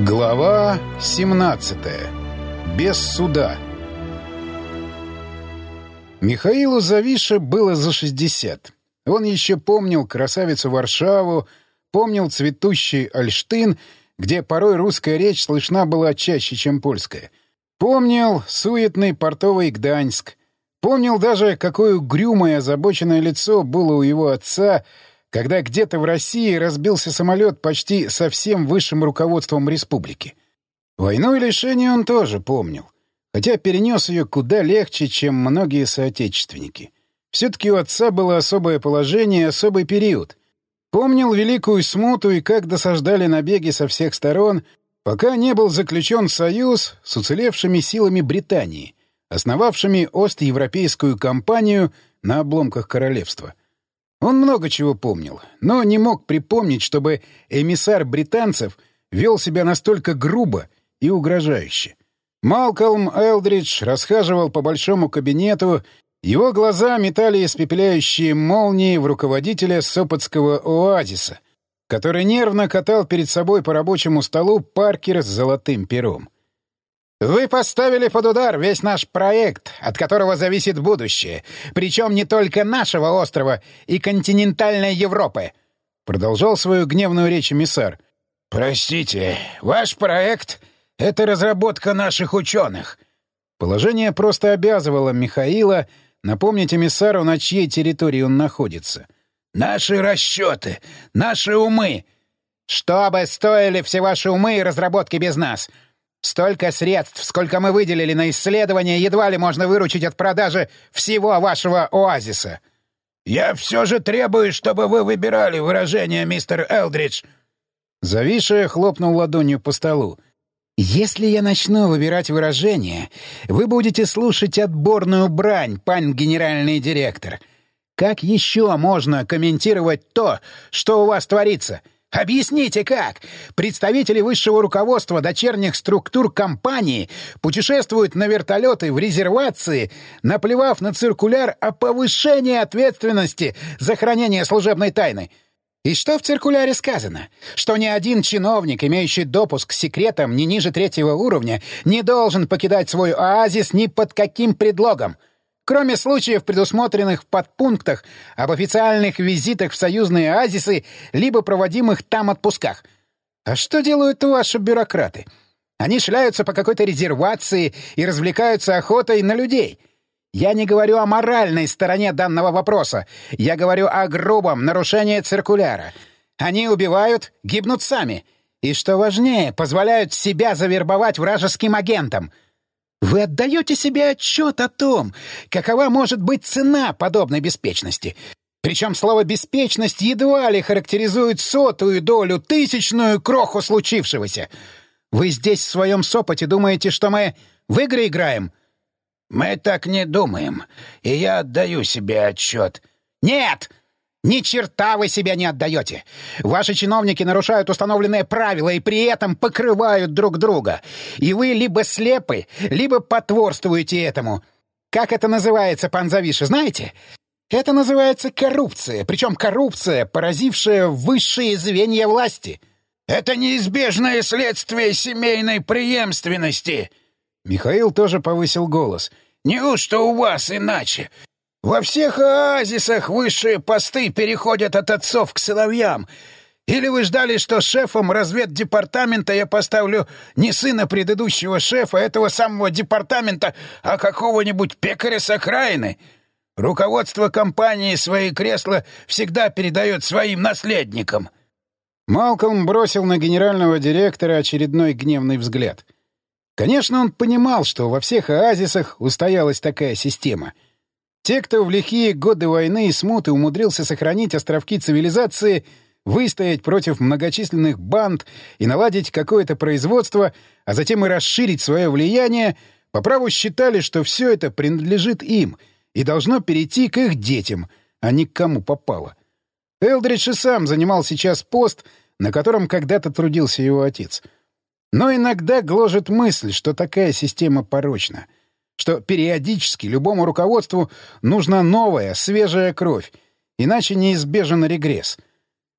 Глава 17. Без суда. Михаилу Завише было за 60. Он еще помнил красавицу Варшаву, помнил цветущий Альштин, где порой русская речь слышна была чаще, чем польская. Помнил суетный портовый Гданьск. Помнил даже, какое угрюмое озабоченное лицо было у его отца — когда где-то в России разбился самолет почти со всем высшим руководством республики. Войну и лишение он тоже помнил, хотя перенес ее куда легче, чем многие соотечественники. Все-таки у отца было особое положение особый период. Помнил великую смуту и как досаждали набеги со всех сторон, пока не был заключен союз с уцелевшими силами Британии, основавшими Ост-Европейскую компанию на обломках королевства — он много чего помнил, но не мог припомнить, чтобы эмиссар британцев вел себя настолько грубо и угрожающе. Малкольм Элдридж расхаживал по большому кабинету, его глаза метали испепеляющие молнии в руководителя Сопотского оазиса, который нервно катал перед собой по рабочему столу Паркер с золотым пером. Вы поставили под удар весь наш проект, от которого зависит будущее, причем не только нашего острова и континентальной Европы. Продолжал свою гневную речь эмиссар. Простите, ваш проект — это разработка наших ученых. Положение просто обязывало Михаила напомнить эмиссару, на чьей территории он находится. «Наши расчеты, наши умы!» «Что бы стоили все ваши умы и разработки без нас? Столько средств, сколько мы выделили на исследование, едва ли можно выручить от продажи всего вашего оазиса. Я все же требую, чтобы вы выбирали выражение, мистер Элдридж. Зависшая хлопнул ладонью по столу. «Если я начну выбирать выражение, вы будете слушать отборную брань, пан генеральный директор. Как еще можно комментировать то, что у вас творится?» Объясните, как? Представители высшего руководства дочерних структур компании путешествуют на вертолеты в резервации, наплевав на циркуляр о повышении ответственности за хранение служебной тайны. И что в циркуляре сказано? Что ни один чиновник, имеющий допуск к секретам не ниже третьего уровня, не должен покидать свой оазис ни под каким предлогом — Кроме случаев, предусмотренных в подпунктах об официальных визитах в союзные оазисы либо проводимых там отпусках. А что делают ваши бюрократы? Они шляются по какой-то резервации и развлекаются охотой на людей. Я не говорю о моральной стороне данного вопроса. Я говорю о грубом нарушении циркуляра. Они убивают, гибнут сами. И, что важнее, позволяют себя завербовать вражеским агентам — вы отдаете себе отчет о том, какова может быть цена подобной беспечности? Причем слово «беспечность» едва ли характеризует сотую долю, тысячную кроху случившегося. Вы здесь в своем сопоте думаете, что мы в игры играем? Мы так не думаем, и я отдаю себе отчет. Нет! Ни черта вы себя не отдаете. Ваши чиновники нарушают установленные правила и при этом покрывают друг друга. И вы либо слепы, либо потворствуете этому. Как это называется, пан Завиши, знаете? Это называется коррупция, причем коррупция, поразившая высшие звенья власти. Это неизбежное следствие семейной преемственности. Михаил тоже повысил голос. Неужто у вас иначе? Во всех оазисах высшие посты переходят от отцов к сыновьям. Или вы ждали, что шефом разведдепартамента я поставлю не сына предыдущего шефа этого самого департамента, а какого-нибудь пекаря с окраины? Руководство компании свои кресла всегда передает своим наследникам». Малкольм бросил на генерального директора очередной гневный взгляд. Конечно, он понимал, что во всех оазисах устоялась такая система — те, кто в лихие годы войны и смуты умудрился сохранить островки цивилизации, выстоять против многочисленных банд и наладить какое-то производство, а затем и расширить свое влияние, по праву считали, что все это принадлежит им и должно перейти к их детям, а не к кому попало. Элдридж и сам занимал сейчас пост, на котором когда-то трудился его отец. Но иногда гложет мысль, что такая система порочна — что периодически любому руководству нужна новая, свежая кровь, иначе неизбежен регресс.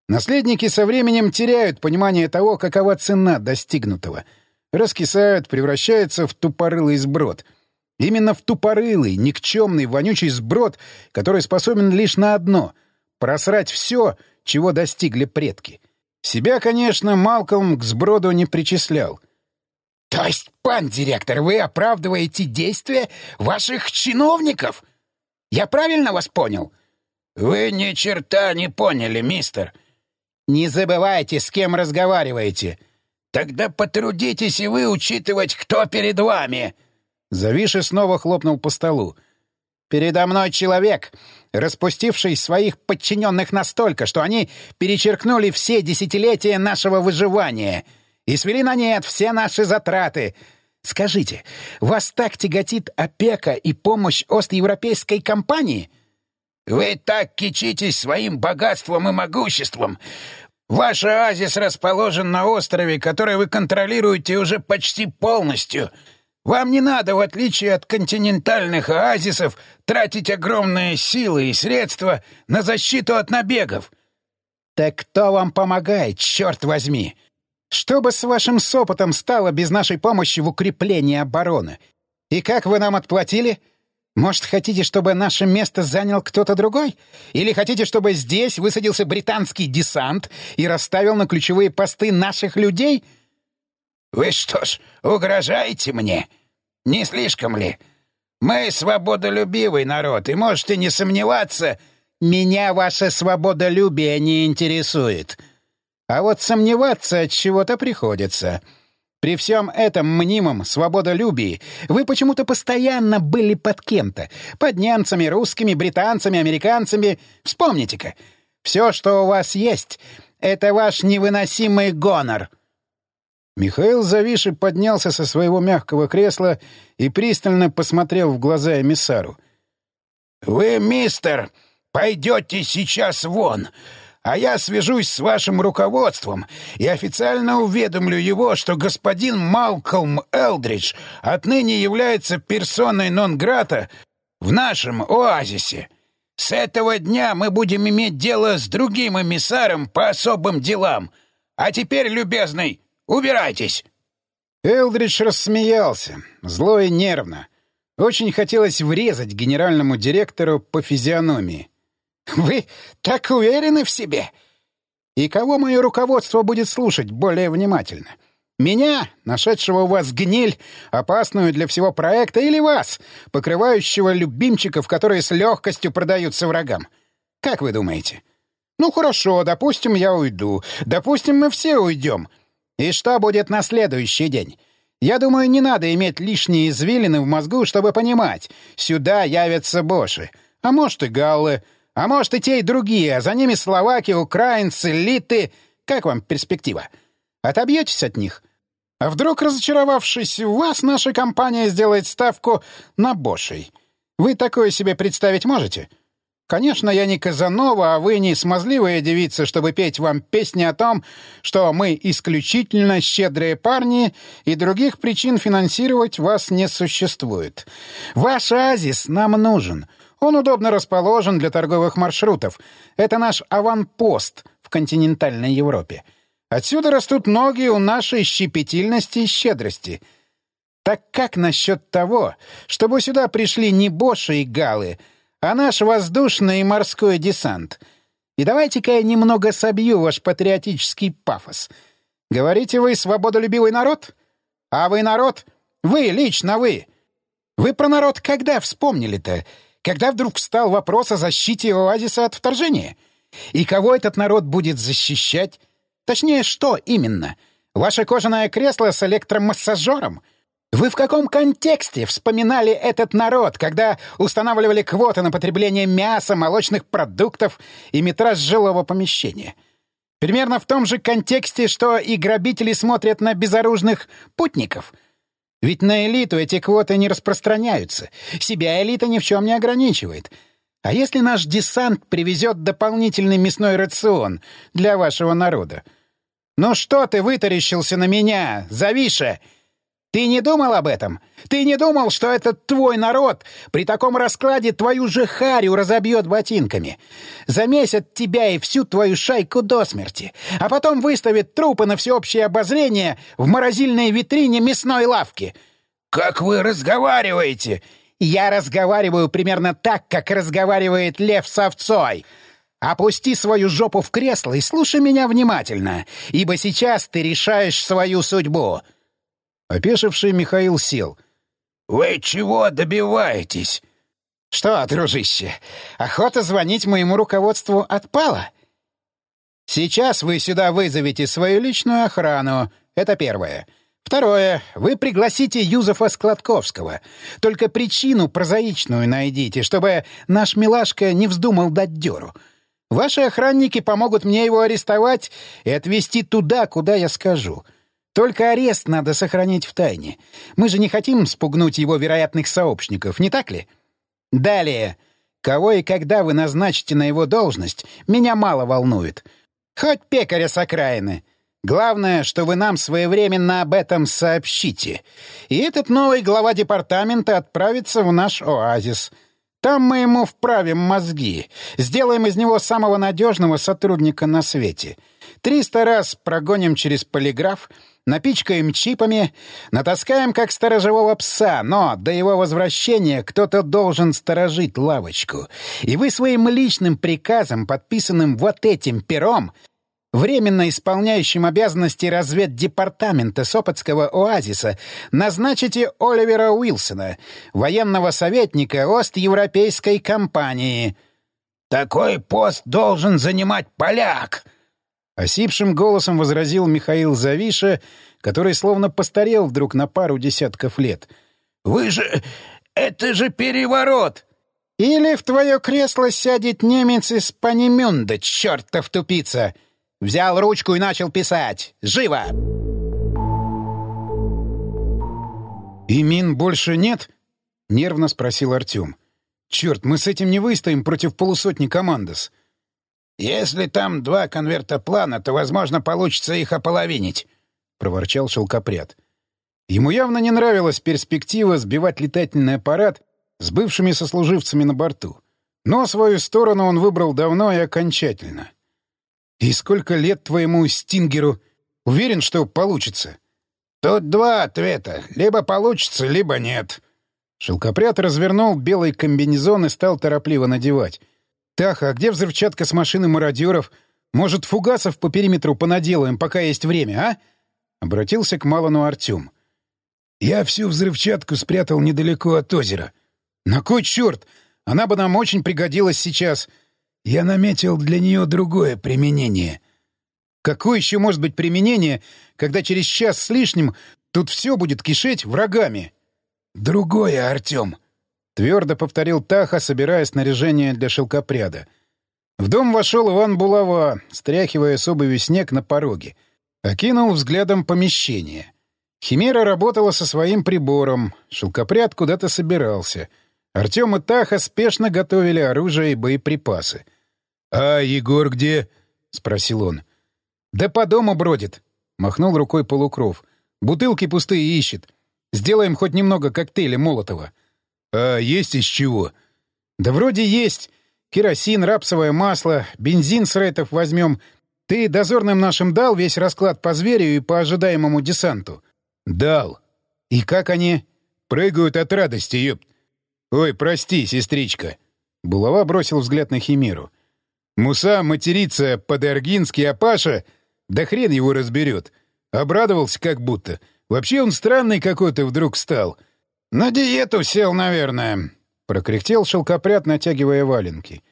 Наследники со временем теряют понимание того, какова цена достигнутого. Раскисают, превращаются в тупорылый сброд. Именно в тупорылый, никчемный, вонючий сброд, который способен лишь на одно — просрать все, чего достигли предки. Себя, конечно, Малком к сброду не причислял. «То есть, пан директор, вы оправдываете действия ваших чиновников? Я правильно вас понял?» «Вы ни черта не поняли, мистер». «Не забывайте, с кем разговариваете». «Тогда потрудитесь и вы учитывать, кто перед вами». Завиши снова хлопнул по столу. «Передо мной человек, распустивший своих подчиненных настолько, что они перечеркнули все десятилетия нашего выживания и свели на нет все наши затраты. Скажите, вас так тяготит опека и помощь Остевропейской компании?» Вы так кичитесь своим богатством и могуществом. Ваш оазис расположен на острове, который вы контролируете уже почти полностью. Вам не надо, в отличие от континентальных оазисов, тратить огромные силы и средства на защиту от набегов. Так кто вам помогает, черт возьми? Что бы с вашим сопотом стало без нашей помощи в укреплении обороны? И как вы нам отплатили? — может, хотите, чтобы наше место занял кто-то другой? Или хотите, чтобы здесь высадился британский десант и расставил на ключевые посты наших людей? Вы что ж, угрожаете мне? Не слишком ли? Мы свободолюбивый народ, и можете не сомневаться... Меня ваше свободолюбие не интересует. А вот сомневаться от чего-то приходится. При всем этом мнимом свободолюбии вы почему-то постоянно были под кем-то. Под немцами, русскими, британцами, американцами. Вспомните-ка. Все, что у вас есть, — это ваш невыносимый гонор. Михаил Завиши поднялся со своего мягкого кресла и пристально посмотрел в глаза эмиссару. «Вы, мистер, пойдете сейчас вон!» А я свяжусь с вашим руководством и официально уведомлю его, что господин Малкольм Элдридж отныне является персоной нон-грата в нашем оазисе. С этого дня мы будем иметь дело с другим эмиссаром по особым делам. А теперь, любезный, убирайтесь!» Элдридж рассмеялся, зло и нервно. Очень хотелось врезать генеральному директору по физиономии. «Вы так уверены в себе? И кого мое руководство будет слушать более внимательно? Меня, нашедшего у вас гниль, опасную для всего проекта, или вас, покрывающего любимчиков, которые с легкостью продаются врагам? Как вы думаете? Ну хорошо, допустим, я уйду. Допустим, мы все уйдем. И что будет на следующий день? Я думаю, не надо иметь лишние извилины в мозгу, чтобы понимать. Сюда явятся боши. А может и галлы. А может, и те, и другие, а за ними словаки, украинцы, литы. Как вам перспектива? Отобьетесь от них? А вдруг, разочаровавшись в вас, наша компания сделает ставку на Бошей? Вы такое себе представить можете? Конечно, я не Казанова, а вы не смазливая девица, чтобы петь вам песни о том, что мы исключительно щедрые парни, и других причин финансировать вас не существует. Ваш азис нам нужен — он удобно расположен для торговых маршрутов. Это наш аванпост в континентальной Европе. Отсюда растут ноги у нашей щепетильности и щедрости. Так как насчет того, чтобы сюда пришли не Боши и Галы, а наш воздушный и морской десант? И давайте-ка я немного собью ваш патриотический пафос. Говорите, вы свободолюбивый народ? А вы народ? Вы, лично вы. Вы про народ когда вспомнили-то? Когда вдруг встал вопрос о защите оазиса от вторжения? И кого этот народ будет защищать? Точнее, что именно? Ваше кожаное кресло с электромассажером? Вы в каком контексте вспоминали этот народ, когда устанавливали квоты на потребление мяса, молочных продуктов и метраж жилого помещения? Примерно в том же контексте, что и грабители смотрят на безоружных путников — ведь на элиту эти квоты не распространяются. Себя элита ни в чем не ограничивает. А если наш десант привезет дополнительный мясной рацион для вашего народа? Ну что ты вытаращился на меня, Завиша? Ты не думал об этом? Ты не думал, что этот твой народ при таком раскладе твою же харю разобьет ботинками? Замесят тебя и всю твою шайку до смерти, а потом выставит трупы на всеобщее обозрение в морозильной витрине мясной лавки. «Как вы разговариваете?» «Я разговариваю примерно так, как разговаривает лев с овцой». Опусти свою жопу в кресло и слушай меня внимательно, ибо сейчас ты решаешь свою судьбу. Опешивший Михаил сел. «Вы чего добиваетесь?» «Что, дружище, охота звонить моему руководству отпала?» «Сейчас вы сюда вызовете свою личную охрану. Это первое. Второе. Вы пригласите Юзефа Складковского. Только причину прозаичную найдите, чтобы наш милашка не вздумал дать дёру. Ваши охранники помогут мне его арестовать и отвезти туда, куда я скажу. Только арест надо сохранить в тайне. Мы же не хотим спугнуть его вероятных сообщников, не так ли? Далее. Кого и когда вы назначите на его должность, меня мало волнует. Хоть пекаря с окраины. Главное, что вы нам своевременно об этом сообщите. И этот новый глава департамента отправится в наш оазис — там мы ему вправим мозги, сделаем из него самого надежного сотрудника на свете. Триста раз прогоним через полиграф, напичкаем чипами, натаскаем как сторожевого пса, но до его возвращения кто-то должен сторожить лавочку. И вы своим личным приказом, подписанным вот этим пером, временно исполняющим обязанности разведдепартамента Сопотского оазиса, назначите Оливера Уилсона, военного советника Ост-Европейской компании. «Такой пост должен занимать поляк!» Осипшим голосом возразил Михаил Завиша, который словно постарел вдруг на пару десятков лет. «Вы же... это же переворот!» «Или в твое кресло сядет немец из Панемюнда, чертов тупица!» Взял ручку и начал писать. Живо!» «И мин больше нет?» — нервно спросил Артем. «Черт, мы с этим не выстоим против полусотни командос». «Если там два конверта плана, то, возможно, получится их ополовинить», — проворчал шелкопряд. Ему явно не нравилась перспектива сбивать летательный аппарат с бывшими сослуживцами на борту. Но свою сторону он выбрал давно и окончательно. «И сколько лет твоему Стингеру? Уверен, что получится?» «Тут два ответа. Либо получится, либо нет». Шелкопряд развернул белый комбинезон и стал торопливо надевать. «Таха, а где взрывчатка с машины мародеров? Может, фугасов по периметру понаделаем, пока есть время, а?» Обратился к Малану Артем. «Я всю взрывчатку спрятал недалеко от озера». «На кой черт? Она бы нам очень пригодилась сейчас». Я наметил для нее другое применение. Какое еще может быть применение, когда через час с лишним тут все будет кишеть врагами? Другое, Артем. Твердо повторил Таха, собирая снаряжение для шелкопряда. В дом вошел Иван Булава, стряхивая с обуви снег на пороге. Окинул взглядом помещение. Химера работала со своим прибором, шелкопряд куда-то собирался. Артем и Таха спешно готовили оружие и боеприпасы. «А Егор где?» — спросил он. «Да по дому бродит», — махнул рукой полукров. «Бутылки пустые ищет. Сделаем хоть немного коктейля Молотова». «А есть из чего?» «Да вроде есть. Керосин, рапсовое масло, бензин с рейтов возьмем. Ты дозорным нашим дал весь расклад по зверю и по ожидаемому десанту?» «Дал». «И как они?» «Прыгают от радости, ёпт». «Ой, прости, сестричка». Булава бросил взгляд на Химеру. Муса матерится по-даргински, а Паша... Да хрен его разберет. Обрадовался как будто. Вообще он странный какой-то вдруг стал. На диету сел, наверное. Прокряхтел шелкопряд, натягивая валенки.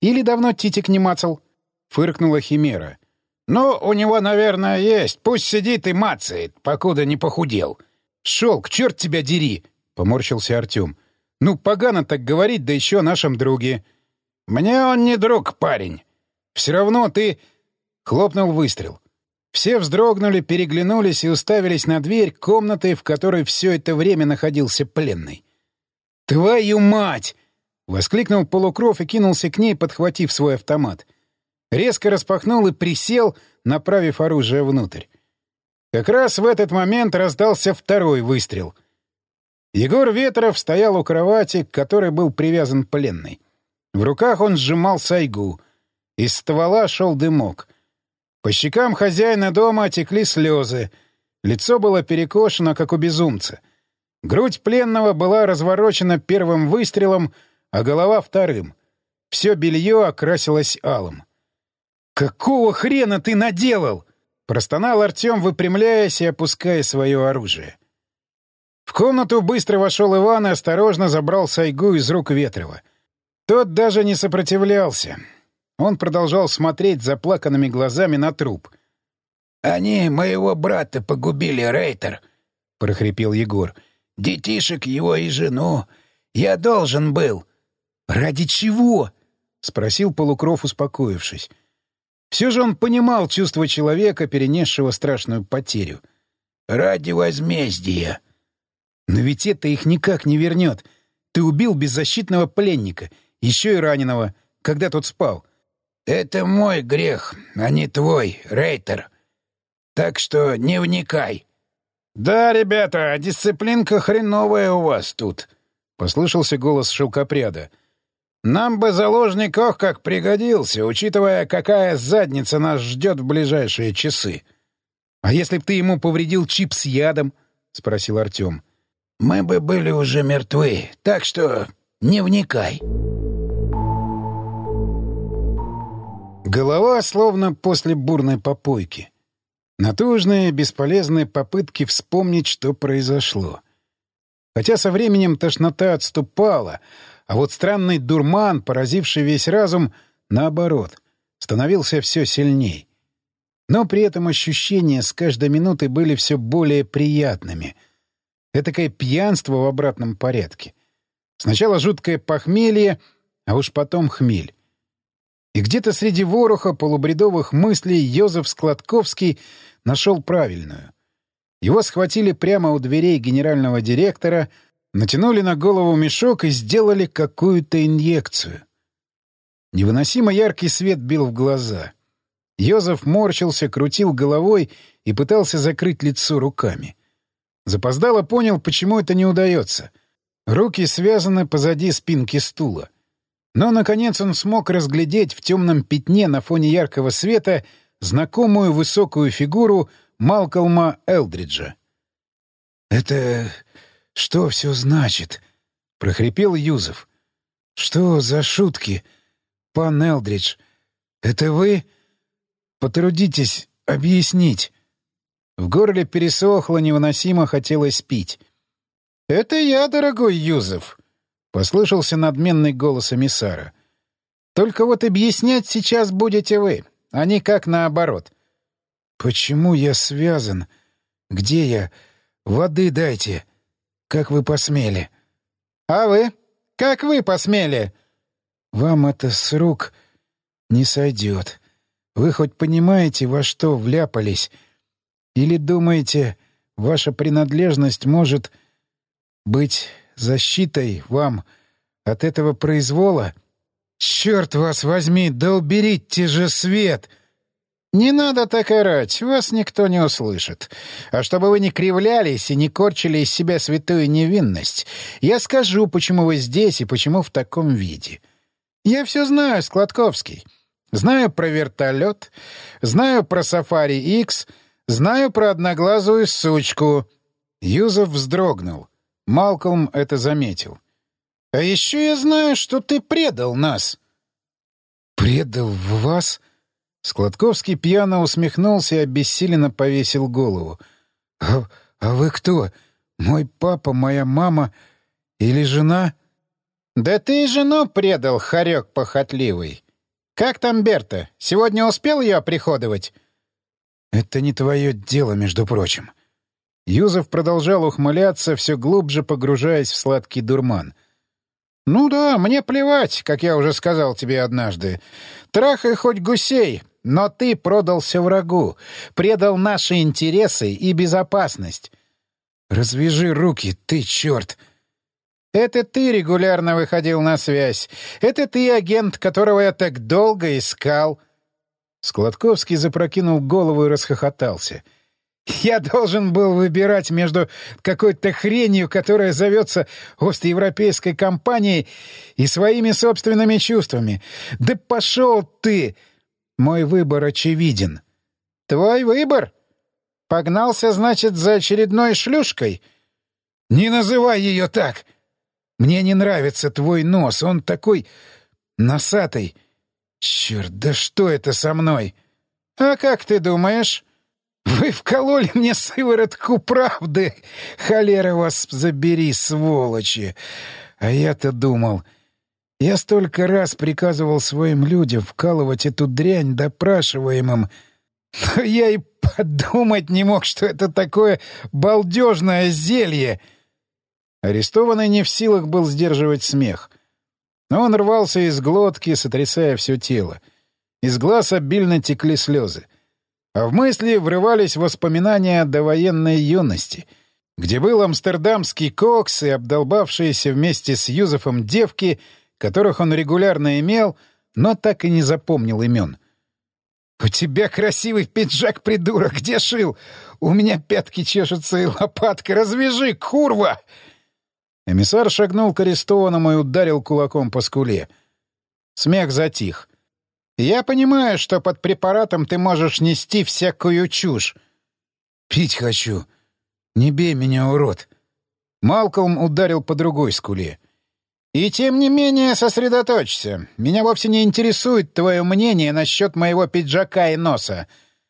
Или давно титик не мацал? Фыркнула Химера. «Ну, у него, наверное, есть. Пусть сидит и мацает, покуда не похудел». «Шелк, черт тебя дери!» — поморщился Артем. «Ну, погано так говорить, да еще о нашем друге». «Мне он не друг, парень. Все равно ты...» Хлопнул выстрел. Все вздрогнули, переглянулись и уставились на дверь комнаты, в которой все это время находился пленный. «Твою мать!» — воскликнул полукров и кинулся к ней, подхватив свой автомат. Резко распахнул и присел, направив оружие внутрь. Как раз в этот момент раздался второй выстрел. Егор Ветров стоял у кровати, к которой был привязан пленный. В руках он сжимал сайгу. Из ствола шел дымок. По щекам хозяина дома текли слезы. Лицо было перекошено, как у безумца. Грудь пленного была разворочена первым выстрелом, а голова — вторым. Все белье окрасилось алым. «Какого хрена ты наделал?» — простонал Артем, выпрямляясь и опуская свое оружие. В комнату быстро вошел Иван и осторожно забрал Сайгу из рук Ветрова. Тот даже не сопротивлялся. Он продолжал смотреть заплаканными глазами на труп. «Они моего брата погубили, Рейтер», — прохрипел Егор. «Детишек его и жену. Я должен был». «Ради чего?» — спросил Полукров, успокоившись. Все же он понимал чувство человека, перенесшего страшную потерю. «Ради возмездия». «Но ведь это их никак не вернет. Ты убил беззащитного пленника, еще и раненого, когда тот спал». «Это мой грех, а не твой, Рейтер. Так что не вникай». «Да, ребята, дисциплинка хреновая у вас тут», — послышался голос шелкопряда. Нам бы заложник ох как пригодился, учитывая, какая задница нас ждет в ближайшие часы. — А если б ты ему повредил чип с ядом? — спросил Артем. — Мы бы были уже мертвы, так что не вникай. Голова словно после бурной попойки. Натужные, бесполезные попытки вспомнить, что произошло. Хотя со временем тошнота отступала, а вот странный дурман, поразивший весь разум, наоборот, становился все сильней. Но при этом ощущения с каждой минутой были все более приятными. Этакое пьянство в обратном порядке. Сначала жуткое похмелье, а уж потом хмель. И где-то среди вороха полубредовых мыслей Йозеф Складковский нашел правильную. Его схватили прямо у дверей генерального директора — натянули на голову мешок и сделали какую-то инъекцию. Невыносимо яркий свет бил в глаза. Йозеф морщился, крутил головой и пытался закрыть лицо руками. Запоздало понял, почему это не удается. Руки связаны позади спинки стула. Но, наконец, он смог разглядеть в темном пятне на фоне яркого света знакомую высокую фигуру Малкольма Элдриджа. «Это что все значит? — прохрипел Юзов. — Что за шутки? Пан Элдридж, это вы? Потрудитесь объяснить. В горле пересохло, невыносимо хотелось пить. — Это я, дорогой Юзов, — послышался надменный голос эмиссара. — Только вот объяснять сейчас будете вы, а не как наоборот. — Почему я связан? Где я? Воды дайте. — как вы посмели? А вы? Как вы посмели? Вам это с рук не сойдет. Вы хоть понимаете, во что вляпались? Или думаете, ваша принадлежность может быть защитой вам от этого произвола? Черт вас возьми, да уберите же свет! — «Не надо так орать, вас никто не услышит. А чтобы вы не кривлялись и не корчили из себя святую невинность, я скажу, почему вы здесь и почему в таком виде. Я все знаю, Складковский. Знаю про вертолет, знаю про Сафари X, знаю про одноглазую сучку». Юзов вздрогнул. Малкольм это заметил. «А еще я знаю, что ты предал нас». «Предал вас?» Складковский пьяно усмехнулся и обессиленно повесил голову. «А, а вы кто? Мой папа, моя мама или жена?» «Да ты и жену предал, хорек похотливый. Как там Берта? Сегодня успел ее оприходовать?» «Это не твое дело, между прочим». Юзов продолжал ухмыляться, все глубже погружаясь в сладкий дурман. «Ну да, мне плевать, как я уже сказал тебе однажды. Трахай хоть гусей, но ты продался врагу, предал наши интересы и безопасность. Развяжи руки, ты черт! Это ты регулярно выходил на связь. Это ты агент, которого я так долго искал. Складковский запрокинул голову и расхохотался. Я должен был выбирать между какой-то хренью, которая зовется Остеевропейской компанией, и своими собственными чувствами. Да пошел ты! Мой выбор очевиден. Твой выбор? Погнался, значит, за очередной шлюшкой? Не называй ее так! Мне не нравится твой нос, он такой носатый. Черт, да что это со мной? А как ты думаешь? Вы вкололи мне сыворотку правды. Холера вас забери, сволочи. А я-то думал... Я столько раз приказывал своим людям вкалывать эту дрянь допрашиваемым. Но я и подумать не мог, что это такое балдежное зелье. Арестованный не в силах был сдерживать смех. Но он рвался из глотки, сотрясая все тело. Из глаз обильно текли слезы. А в мысли врывались воспоминания о довоенной юности, где был амстердамский кокс и обдолбавшиеся вместе с Юзефом девки, которых он регулярно имел, но так и не запомнил имен. «У тебя красивый пиджак, придурок! Где шил? У меня пятки чешутся и лопатка! Развяжи, курва!» Эмиссар шагнул к арестованному и ударил кулаком по скуле. Смех затих. Я понимаю, что под препаратом ты можешь нести всякую чушь. Пить хочу. Не бей меня, урод. Малкольм ударил по другой скуле. И тем не менее сосредоточься. Меня вовсе не интересует твое мнение насчет моего пиджака и носа.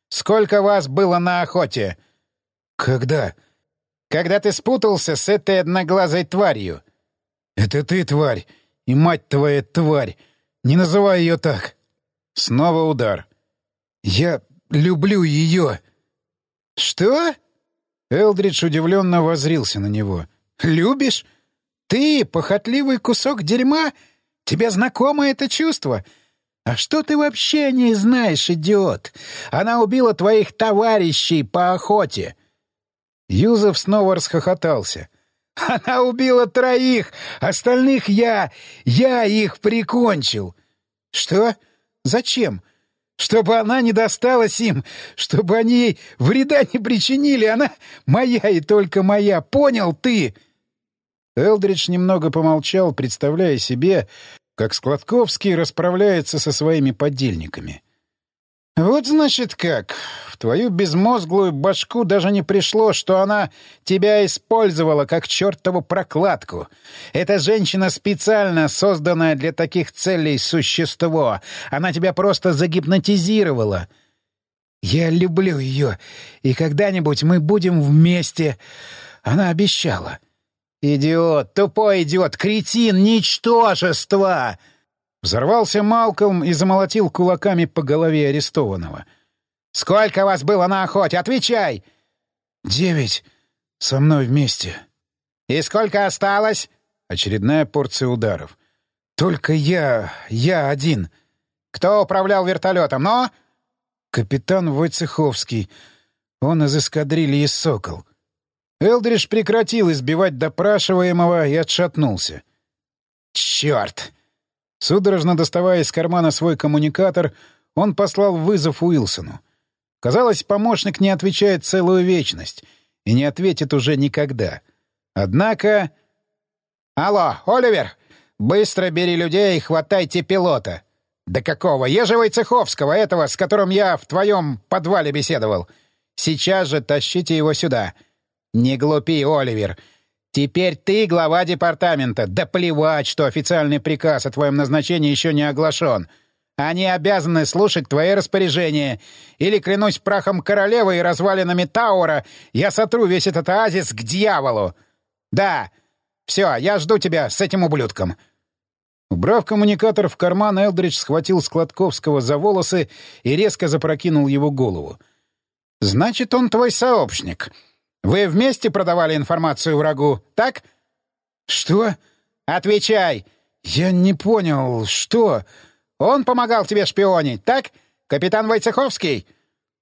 Сколько вас было на охоте? Когда? Когда ты спутался с этой одноглазой тварью. Это ты, тварь, и мать твоя тварь. Не называй ее так. Снова удар. «Я люблю ее!» «Что?» Элдридж удивленно возрился на него. «Любишь? Ты, похотливый кусок дерьма? Тебе знакомо это чувство? А что ты вообще не знаешь, идиот? Она убила твоих товарищей по охоте!» Юзеф снова расхохотался. «Она убила троих! Остальных я... я их прикончил!» «Что? Зачем? Чтобы она не досталась им, чтобы они ей вреда не причинили. Она моя и только моя. Понял ты?» Элдридж немного помолчал, представляя себе, как Складковский расправляется со своими подельниками. «Вот значит как. В твою безмозглую башку даже не пришло, что она тебя использовала как чертову прокладку. Эта женщина специально созданное для таких целей существо. Она тебя просто загипнотизировала. Я люблю ее, и когда-нибудь мы будем вместе. Она обещала. Идиот, тупой идиот, кретин, ничтожество!» Взорвался Малкольм и замолотил кулаками по голове арестованного. «Сколько вас было на охоте? Отвечай!» «Девять. Со мной вместе». «И сколько осталось?» Очередная порция ударов. «Только я... я один». «Кто управлял вертолетом, но...» «Капитан Войцеховский. Он из эскадрильи «Сокол». Элдриш прекратил избивать допрашиваемого и отшатнулся. «Черт!» Судорожно доставая из кармана свой коммуникатор, он послал вызов Уилсону. Казалось, помощник не отвечает целую вечность и не ответит уже никогда. Однако... «Алло, Оливер! Быстро бери людей и хватайте пилота!» «Да какого? Ежевой Цеховского, этого, с которым я в твоем подвале беседовал. Сейчас же тащите его сюда. Не глупи, Оливер. Теперь ты глава департамента. Да плевать, что официальный приказ о твоем назначении еще не оглашен. Они обязаны слушать твои распоряжения. Или, клянусь прахом королевы и развалинами Таура, я сотру весь этот оазис к дьяволу. Да, все, я жду тебя с этим ублюдком». Убрав коммуникатор в карман, Элдридж схватил Складковского за волосы и резко запрокинул его голову. «Значит, он твой сообщник. Вы вместе продавали информацию врагу, так? Что? Отвечай. Я не понял, что? Он помогал тебе шпионить, так? Капитан Войцеховский?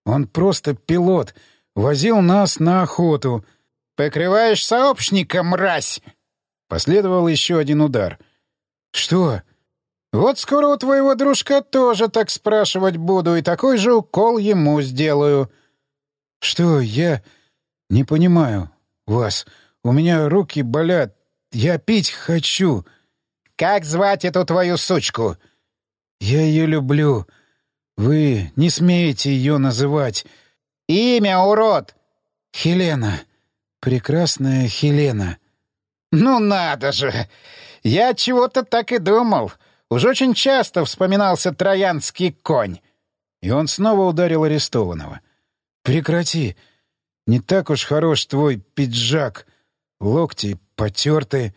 Он просто пилот. Возил нас на охоту. Покрываешь сообщника, мразь! Последовал еще один удар. Что? Вот скоро у твоего дружка тоже так спрашивать буду, и такой же укол ему сделаю. «Что? Я не понимаю вас. У меня руки болят. Я пить хочу». «Как звать эту твою сучку?» «Я ее люблю. Вы не смеете ее называть». «Имя, урод!» «Хелена. Прекрасная Хелена». «Ну надо же! Я чего-то так и думал. Уж очень часто вспоминался троянский конь». И он снова ударил арестованного. «Прекрати. Не так уж хорош твой пиджак. Локти потерты».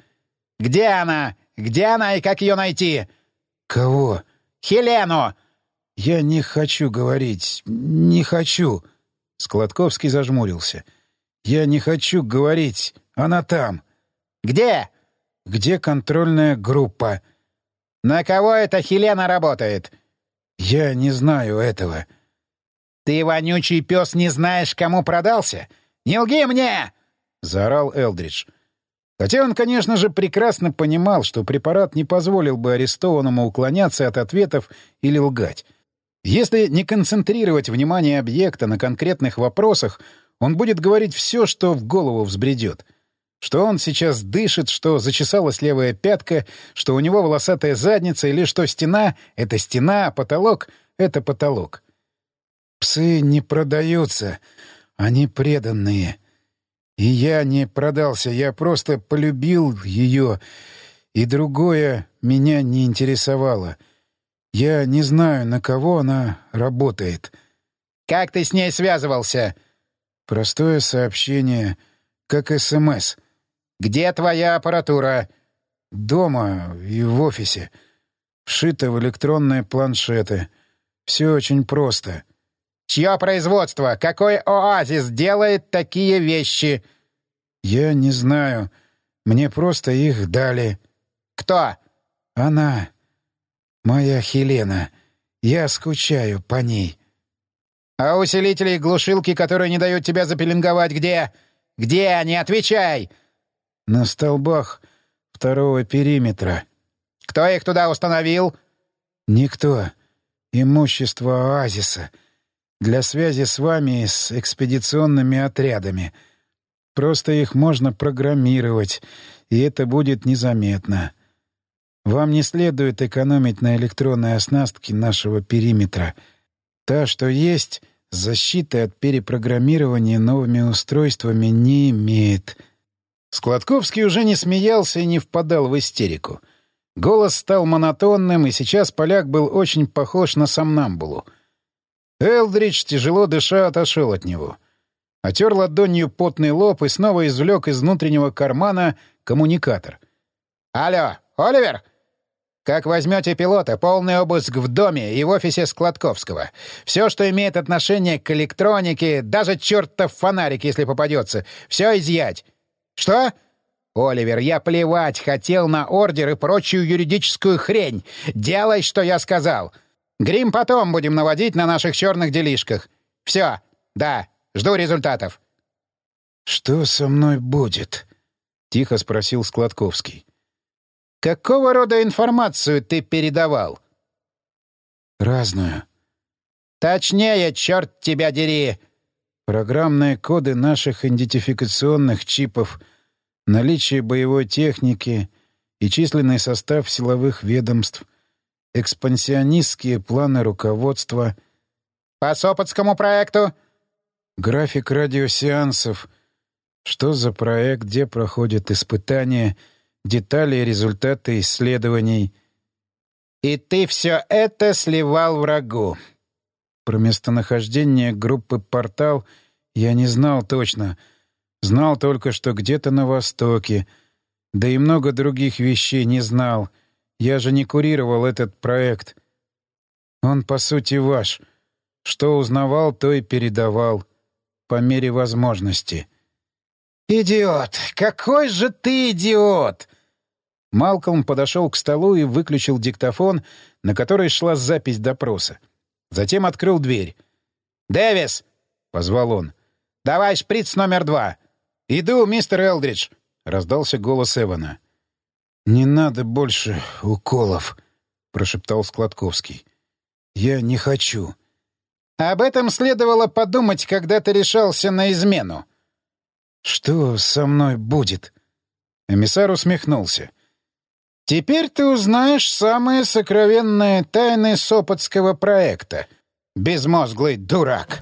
«Где она? Где она и как ее найти?» «Кого?» «Хелену!» «Я не хочу говорить. Не хочу». Складковский зажмурился. «Я не хочу говорить. Она там». «Где?» «Где контрольная группа?» «На кого эта Хелена работает?» «Я не знаю этого». «Ты, вонючий пес, не знаешь, кому продался? Не лги мне!» — заорал Элдридж. Хотя он, конечно же, прекрасно понимал, что препарат не позволил бы арестованному уклоняться от ответов или лгать. Если не концентрировать внимание объекта на конкретных вопросах, он будет говорить все, что в голову взбредет. Что он сейчас дышит, что зачесалась левая пятка, что у него волосатая задница, или что стена — это стена, а потолок — это потолок. Псы не продаются, они преданные. И я не продался, я просто полюбил ее, и другое меня не интересовало. Я не знаю, на кого она работает. «Как ты с ней связывался?» Простое сообщение, как СМС. «Где твоя аппаратура?» «Дома и в офисе. Вшито в электронные планшеты. Все очень просто». Чье производство? Какой оазис делает такие вещи?» «Я не знаю. Мне просто их дали». «Кто?» «Она. Моя Хелена. Я скучаю по ней». «А усилители и глушилки, которые не дают тебя запеленговать, где? Где они? Отвечай!» «На столбах второго периметра». «Кто их туда установил?» «Никто. Имущество оазиса» для связи с вами и с экспедиционными отрядами. Просто их можно программировать, и это будет незаметно. Вам не следует экономить на электронной оснастке нашего периметра. Та, что есть, защиты от перепрограммирования новыми устройствами не имеет. Складковский уже не смеялся и не впадал в истерику. Голос стал монотонным, и сейчас поляк был очень похож на сомнамбулу — Элдридж, тяжело дыша, отошел от него. Отер ладонью потный лоб и снова извлек из внутреннего кармана коммуникатор. «Алло, Оливер? Как возьмете пилота, полный обыск в доме и в офисе Складковского. Все, что имеет отношение к электронике, даже чертов фонарик, если попадется, все изъять. Что?» «Оливер, я плевать хотел на ордер и прочую юридическую хрень. Делай, что я сказал. Грим потом будем наводить на наших черных делишках. Все. Да. Жду результатов. «Что со мной будет?» — тихо спросил Складковский. «Какого рода информацию ты передавал?» «Разную». «Точнее, черт тебя дери!» «Программные коды наших идентификационных чипов, наличие боевой техники и численный состав силовых ведомств — экспансионистские планы руководства. «По Сопотскому проекту?» «График радиосеансов. Что за проект, где проходят испытания, детали и результаты исследований». «И ты все это сливал врагу?» Про местонахождение группы «Портал» я не знал точно. Знал только, что где-то на востоке. Да и много других вещей не знал — я же не курировал этот проект. Он, по сути, ваш. Что узнавал, то и передавал. По мере возможности. «Идиот! Какой же ты идиот!» Малкольм подошел к столу и выключил диктофон, на который шла запись допроса. Затем открыл дверь. «Дэвис!» — позвал он. «Давай шприц номер два!» «Иду, мистер Элдридж!» — раздался голос Эвана. «Не надо больше уколов», — прошептал Складковский. «Я не хочу». Об этом следовало подумать, когда ты решался на измену. Что со мной будет? Эмиссар усмехнулся. Теперь ты узнаешь самые сокровенные тайны Сопотского проекта. Безмозглый дурак.